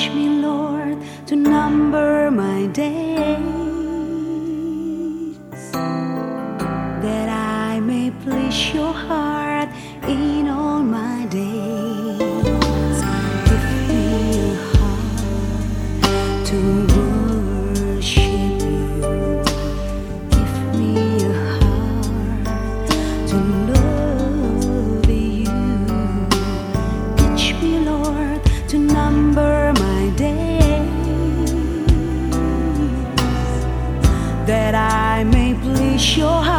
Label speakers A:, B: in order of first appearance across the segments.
A: Teach me, Lord, to number my days that I may please your heart. sure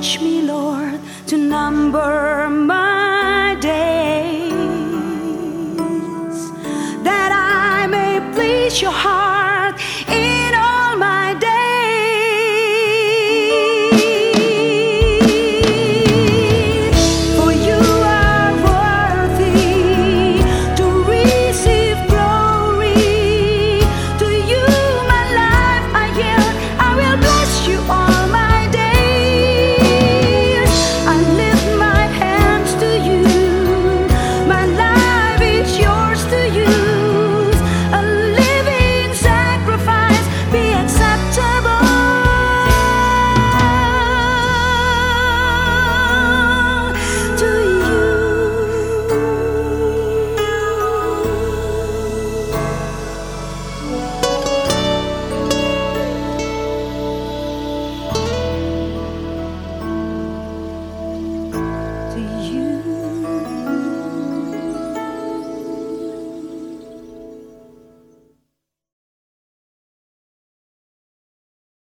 A: teach me, Lord, to number my days that I may please your heart.